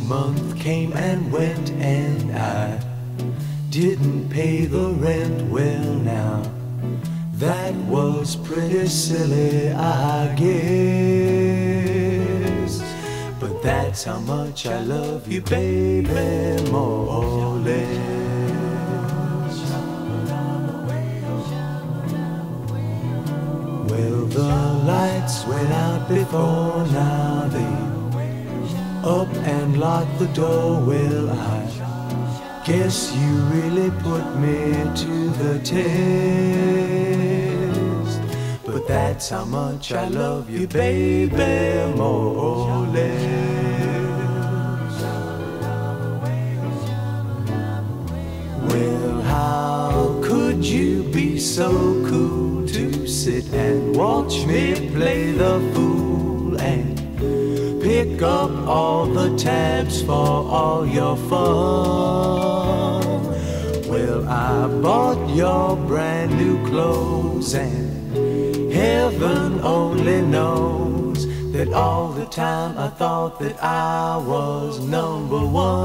month came and went, and I didn't pay the rent. Well, now that was pretty silly, I guess. But that's how much I love you, baby, more or less. Well, the lights went out before now they up and lock the door. Well, I guess you really put me to the test. But that's how much I love you, baby, more or less. Well, how could you be so cool to sit and watch me play the fool and pick up all the tabs for all your fun? Well, I bought your brand new clothes and heaven only knows that all the time I thought that I was number one.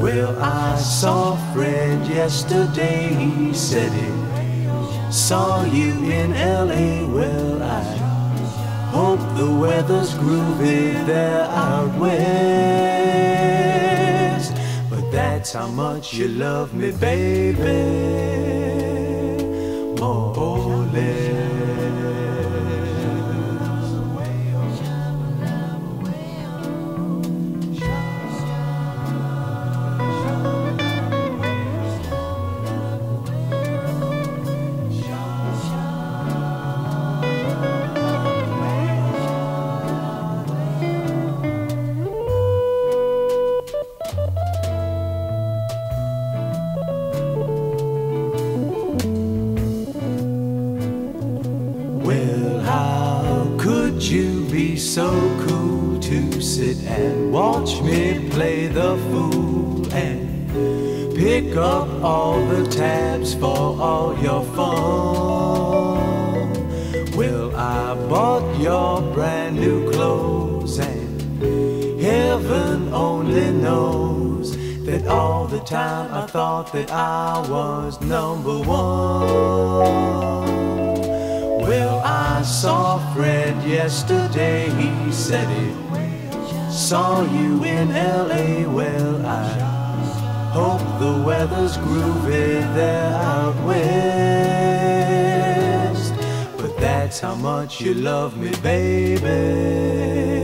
Well, I saw Fred yesterday, he said he saw you in LA. Well, I hope the weather's groovy there out west. But that's how much you love me, baby, to sit and watch me play the fool and pick up all the tabs for all your fun? Well, I bought your brand new clothes and heaven only knows that all the time I thought that I was number one. I saw Fred yesterday. He said he saw you in LA. Well, I hope the weather's groovy there out west. But that's how much you love me, baby.